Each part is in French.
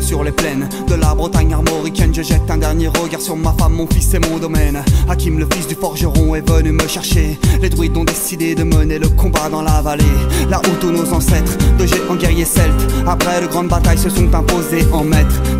sur les plaines de la Bretagne armoricaine. Je jette un dernier regard sur ma femme, mon fils et mon domaine. Hakim, le fils du forgeron, est venu me chercher. Les druides ont décidé de mener le combat dans la vallée. Là où tous nos ancêtres, de géants guerriers celtes, après de grandes batailles, se sont imposés en maîtres.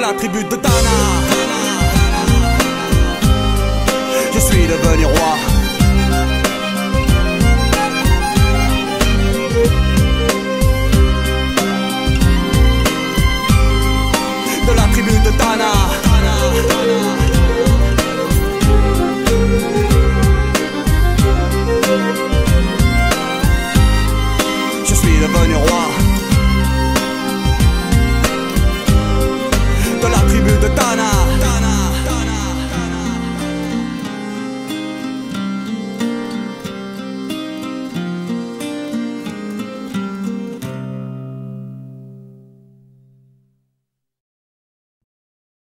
La tribu de Dana.